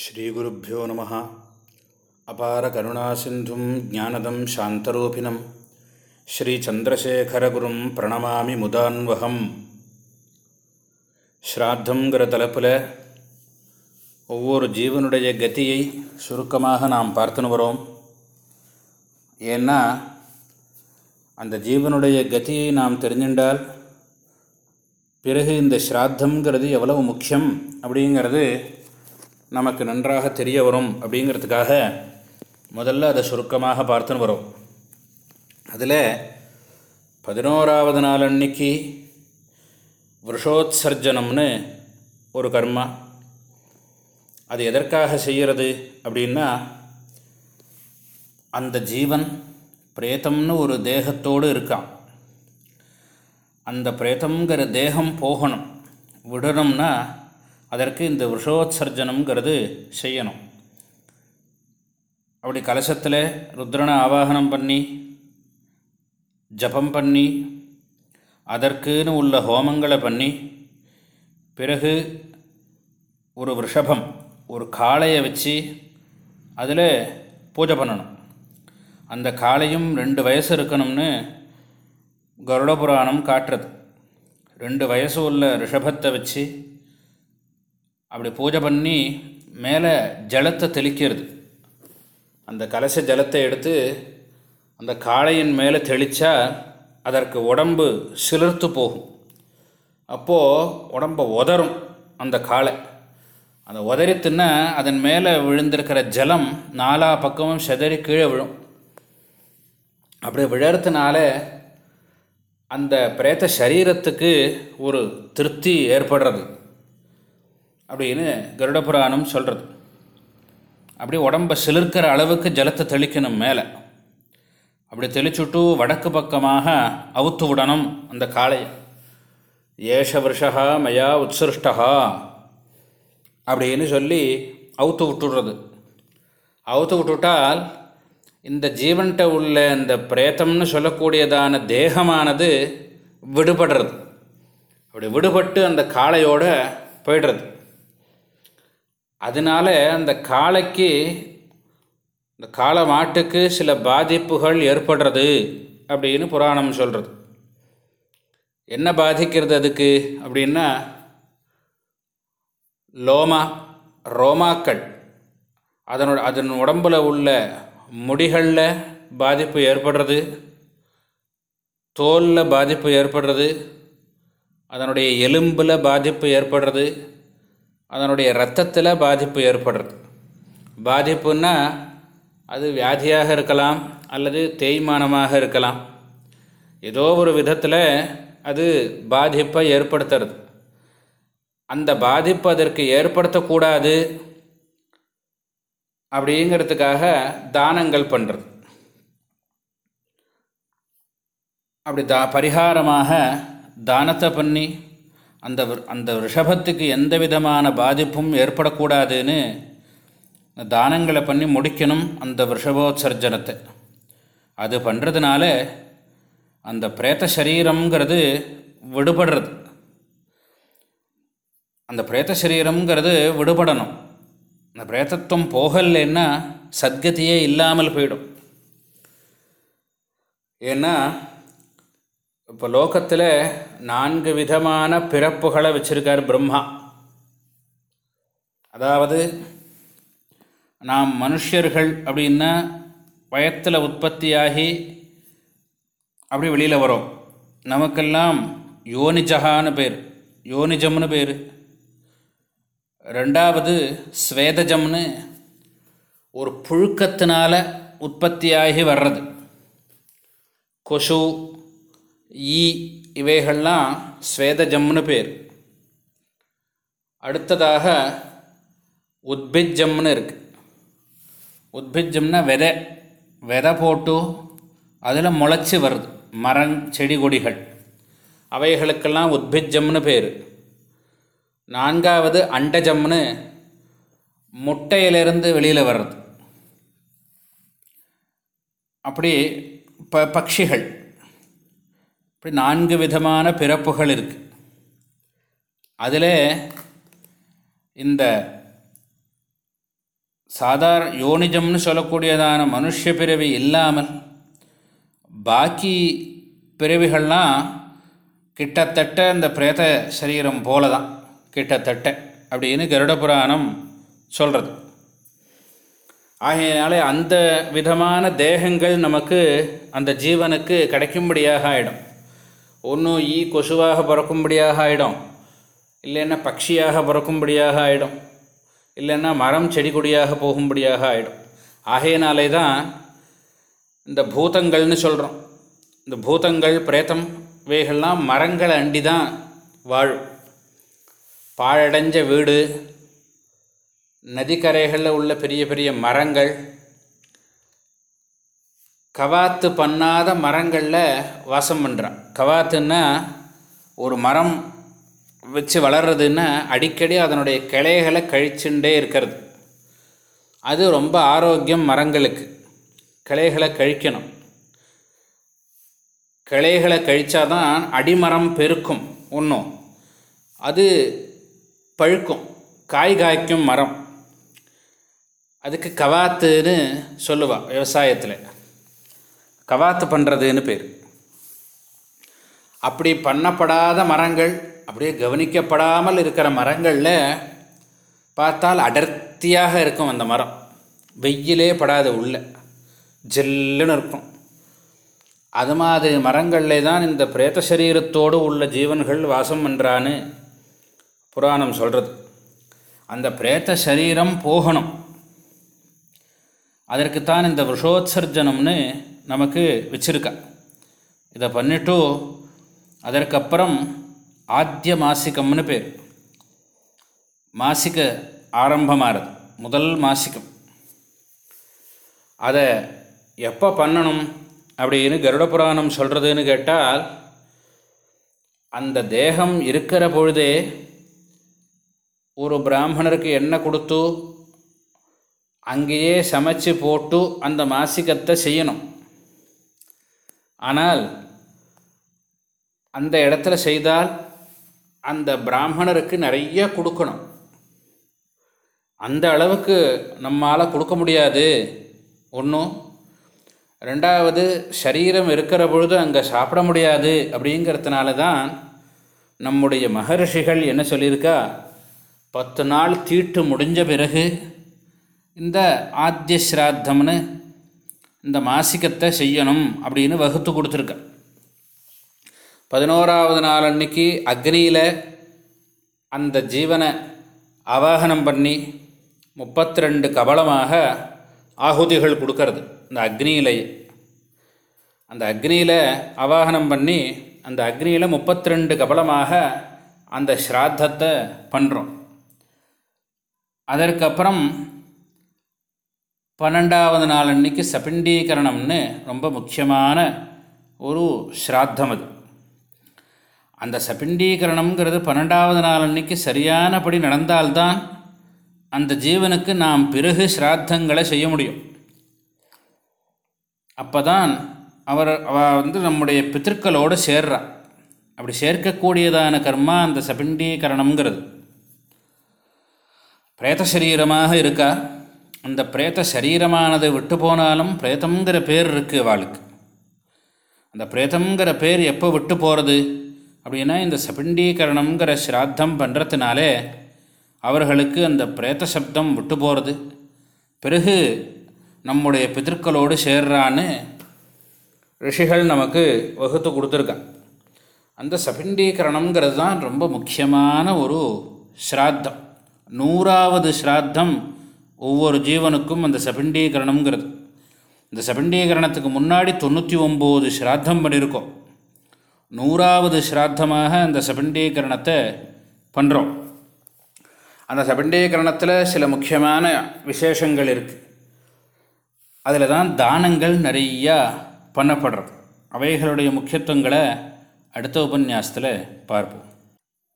ஸ்ரீகுருப்போ நம. அபார கருணாசிந்தும் ஜானதம் சாந்தரூபிணம். ஸ்ரீச்சந்திரசேகரகுரும் பிரணமாமி முதான்வகம். ஸ்ராத்தங்கிற தலைப்பில் ஒவ்வொரு ஜீவனுடைய கதியை சுருக்கமாக நாம் பார்த்துன்னு வரோம். ஏன்னா அந்த ஜீவனுடைய கதியை நாம் தெரிஞ்சின்றால் பிறகு இந்த ஸ்ராத்தங்கிறது எவ்வளவு முக்கியம் அப்படிங்கிறது நமக்கு நன்றாக தெரிய வரும் அப்படிங்கிறதுக்காக முதல்ல அதை சுருக்கமாக பார்த்துன்னு வரும். அதில் பதினோராவது நாள் அன்னைக்கு வருஷோத்சர்ஜனம்னு ஒரு கர்மா. அது எதற்காக செய்கிறது அப்படின்னா அந்த ஜீவன் பிரேத்தம்னு ஒரு தேகத்தோடு இருக்கான். அந்த பிரேத்தங்கிற தேகம் போகணும். விடணும்னா அதற்கு இந்த விஷோத்சர்ஜனம்ங்கிறது செய்யணும். அப்படி கலசத்தில் ருத்ரனை ஆவாகனம் பண்ணி ஜபம் பண்ணி அதற்குன்னு உள்ள ஹோமங்களை பண்ணி பிறகு ஒரு ரிஷபம் ஒரு காளையை வச்சு அதில் பூஜை பண்ணணும். அந்த காளையும் ரெண்டு வயசு இருக்கணும்னு கருட புராணம் காட்டுறது. ரெண்டு வயசு உள்ள ரிஷபத்தை வச்சு அப்படி பூஜை பண்ணி மேலே ஜலத்தை தெளிக்கிறது. அந்த கலச ஜலத்தை எடுத்து அந்த காளையின் மேலே தெளித்தா அதற்கு உடம்பு சிலிர்த்து போகும். அப்போது உடம்பை உதறும் அந்த காளை. அந்த உதறித்துன்னா அதன் மேலே விழுந்திருக்கிற ஜலம் நாலா பக்கமும் செதறி கீழே விழும். அப்படி விழறதுனால அந்த பிரேத்த சரீரத்துக்கு ஒரு திருப்தி ஏற்படுறது. அப்படின்னு கருடபுராணம் சொல்கிறது அப்படி உடம்பை சிலிர்க்கிற அளவுக்கு ஜலத்தை தெளிக்கணும் மேலே. அப்படி தெளிச்சுட்டு வடக்கு பக்கமாக அவுத்து விடணும் அந்த காளையை. ஏஷ வருஷா மயா உத்சிருஷ்டா அப்படின்னு சொல்லி அவுத்து விட்டுடுறது. அவுத்து விட்டுவிட்டால் இந்த ஜீவன்கிட்ட உள்ள இந்த பிரேத்தம்னு சொல்லக்கூடியதான தேகமானது விடுபடுறது. அப்படி விடுபட்டு அந்த காளையோட போயிடுறது. அதனால அந்த காளைக்கு இந்த காளை மாட்டுக்கு சில பாதிப்புகள் ஏற்படுறது அப்படின்னு புராணம் சொல்கிறது என்ன பாதிக்கிறது அதுக்கு? அப்படின்னா லோமா ரோமாக்கள் அதனோட அதன் உடம்பில் உள்ள முடிகளில் பாதிப்பு ஏற்படுறது தோலில் பாதிப்பு ஏற்படுறது அதனுடைய எலும்பில் பாதிப்பு ஏற்படுறது அதனுடைய இரத்தத்தில் பாதிப்பு ஏற்படுறது. பாதிப்புன்னா அது வியாதியாக இருக்கலாம் அல்லது தேய்மானமாக இருக்கலாம். ஏதோ ஒரு விதத்தில் அது பாதிப்பை ஏற்படுத்துறது. அந்த பாதிப்பு அதற்கு ஏற்படுத்தக்கூடாது அப்படிங்கிறதுக்காக தானங்கள் பண்ணுறது அப்படி தா பரிகாரமாக தானத்தை பண்ணி அந்த அந்த ரிஷபத்துக்கு எந்த விதமான பாதிப்பும் ஏற்படக்கூடாதுன்னு தானங்களை பண்ணி முடிக்கணும் அந்த ரிஷபோத்சர்ஜனத்தை. அது பண்ணுறதுனால அந்த பிரேத்த சரீரம்ங்கிறது விடுபடுறது. அந்த பிரேத்த சரீரம்ங்கிறது விடுபடணும். அந்த பிரேத்தத்துவம் போகலைன்னா சத்கதியே இல்லாமல் போயிடும். ஏன்னா இப்போ லோகத்தில் நான்கு விதமான பிறப்புகளை வச்சுருக்கார் பிரம்மா. அதாவது நாம் மனுஷர்கள் அப்படின்னா வயத்தில் உற்பத்தியாகி அப்படி வெளியில் வரோம். நமக்கெல்லாம் யோனிஜகான்னு பேர். யோனிஜம்னு பேர். ரெண்டாவது ஸ்வேதஜம்னு ஒரு புழுக்கத்தினால் உற்பத்தியாகி வர்றது. கொசு ஈ இவைகள்லாம் ஸ்வேதஜம்னு பேர். அடுத்ததாக உத்பிஜம்னு இருக்குது உத்பிஜம்னா விதை விதை போட்டு அதில் முளைச்சி வருது மரம் செடி கொடிகள். அவைகளுக்கெல்லாம் உத்பிஜம்னு பேர். நான்காவது அண்டஜம்னு முட்டையிலிருந்து வெளியில் வர்றது. அப்படி ப பட்சிகள் இப்படி நான்கு விதமான பிறப்புகள் இருக்குது அதில் இந்த சாதாரண யோனிஜம்னு சொல்லக்கூடியதான மனுஷ பிறவி இல்லாமல் பாக்கி பிறவிகள்லாம் கிட்டத்தட்ட இந்த பிரேத சரீரம் போல தான் கிட்டத்தட்ட அப்படின்னு கருட புராணம் சொல்கிறது ஆகையினாலே அந்த விதமான தேகங்கள் நமக்கு அந்த ஜீவனுக்கு கிடைக்கும்படியாக ஆகிடும் ஒன்றும் ஈ கொசுவாக பிறக்கும்படியாக ஆகிடும் இல்லைன்னா பக்ஷியாக பிறக்கும்படியாக ஆகிடும் இல்லைன்னா மரம் செடி கொடியாக போகும்படியாக ஆகிடும் ஆகையினாலே தான் இந்த பூதங்கள்னு சொல்கிறோம் இந்த பூதங்கள் பிரேத்தம் இவைகள்லாம் மரங்களை அண்டி தான் வாழும். பாழடைஞ்ச வீடு நதிக்கரைகளில் உள்ள பெரிய பெரிய மரங்கள் கவாத்து பண்ணாத மரங்களில் வாசம் பண்ணுறான் கவாத்துன்னா ஒரு மரம் வச்சு வளர்றதுன்னா அடிக்கடி அதனுடைய கிளைகளை கழிச்சுட்டே இருக்கிறது. அது ரொம்ப ஆரோக்கியம் மரங்களுக்கு. கிளைகளை கழிக்கணும். கிளைகளை கழித்தாதான் அடிமரம் பெருக்கும் ஒன்றும் அது பழுக்கும். காய் காய்க்கும் மரம். அதுக்கு கவாத்துன்னு சொல்லுவாள் விவசாயத்தில். கவாத்து பண்ணுறதுன்னு பேர். அப்படி பண்ணப்படாத மரங்கள் அப்படியே கவனிக்கப்படாமல் இருக்கிற மரங்களில் பார்த்தால் அடர்த்தியாக இருக்கும் அந்த மரம். வெயிலே படாத உள்ள ஜெல்லுன்னு இருக்கும். அது மாதிரி மரங்களில் தான் இந்த பிரேத சரீரத்தோடு உள்ள ஜீவன்கள் வாசம் பண்ணுறான்னு புராணம் சொல்கிறது அந்த பிரேத்த சரீரம் போகணும். அதற்குத்தான் இந்த விஷோத்சர்ஜனம்னு நமக்கு வச்சுருக்கா. இதை பண்ணிட்டு அதற்கப்புறம் ஆத்திய மாசிகம்னு பேர். மாசிக ஆரம்பமாகிறது முதல் மாசிகம் அதை எப்போ பண்ணணும் அப்படின்னு கருட புராணம் சொல்கிறதுன்னு கேட்டால் அந்த தேகம் இருக்கிற பொழுதே ஒரு பிராமணருக்கு எண்ணெய் கொடுத்து அங்கேயே சமைச்சு போட்டு அந்த மாசிகத்தை செய்யணும். ஆனால் அந்த இடத்துல செய்தால் அந்த பிராமணருக்கு நிறைய கொடுக்கணும். அந்த அளவுக்கு நம்மால் கொடுக்க முடியாது. ஒன்றும் ரெண்டாவது சரீரம் இருக்கிற பொழுது அங்கே சாப்பிட முடியாது அப்படிங்கிறதுனால தான் நம்முடைய மகர்ஷிகள் என்ன சொல்லியிருக்கா? பத்து நாள் தீட்டு முடிஞ்ச பிறகு இந்த ஆத்திய ஸ்ராத்தம்னு இந்த மாசிக்கத்தை செய்யணும் அப்படின்னு வகுத்து கொடுத்துருக்க. பதினோராவது நாள் அன்னைக்கு அக்னியில் அந்த ஜீவனை ஆவாகனம் பண்ணி முப்பத்தி ரெண்டு கபலமாக ஆகுதிகள் கொடுக்கறது. இந்த அக்னியிலேயே அந்த அக்னியில் அவாகனம் பண்ணி அந்த அக்னியில் முப்பத்தி ரெண்டு கபலமாக அந்த ஸ்ராத்தத்தை பண்ணுறோம் அதற்கப்புறம் பன்னெண்டாவது நாள் அன்னைக்கு சபிண்டீகரணம்னு ரொம்ப முக்கியமான ஒரு ஸ்ராத்தம் அது. அந்த சபிண்டீகரணம்ங்கிறது பன்னெண்டாவது நாள் அன்னைக்கு சரியானபடி நடந்தால்தான் அந்த ஜீவனுக்கு நாம் பிறகு ஸ்ராத்தங்களை செய்ய முடியும். அப்போ தான் அவர் அவ வந்து நம்முடைய பித்திருக்களோடு சேர்றா. அப்படி சேர்க்கக்கூடியதான கர்மா அந்த சபிண்டீகரணம்ங்கிறது. பிரேத சரீரமாக இருக்கா? அந்த பிரேத சரீரமானது விட்டு போனாலும் பிரேதங்கிற பேர் இருக்குது அவளுக்கு அந்த பிரேதங்கிற பேர் எப்போ விட்டு போகிறது அப்படின்னா இந்த சபிண்டீகரணங்கிற ஸ்ராத்தம் பண்ணுறதுனாலே அவர்களுக்கு அந்த பிரேத சப்தம் விட்டு போகிறது பிறகு நம்முடைய பிதற்களோடு சேர்றான்னு ரிஷிகள் நமக்கு வகுத்து கொடுத்துருக்கான் அந்த சபிண்டீகரணங்கிறது தான் ரொம்ப முக்கியமான ஒரு ஸ்ராத்தம். நூறாவது ஸ்ராத்தம் ஒவ்வொரு ஜீவனுக்கும் அந்த சபிண்டீகரணம்ங்கிறது. இந்த சபிண்டீகரணத்துக்கு முன்னாடி தொண்ணூற்றி ஒம்பது ஸ்ராத்தம் பண்ணியிருக்கோம் நூறாவது ஸ்ராத்தமாக அந்த சபிண்டீகரணத்தை பண்ணுறோம் அந்த சபிண்டீகரணத்தில் சில முக்கியமான விசேஷங்கள் இருக்குது அதில் தான் தானங்கள் நிறையா பண்ணப்படுறது அவைகளுடைய முக்கியத்துவங்களை அடுத்த உபன்யாசத்தில் பார்ப்போம்.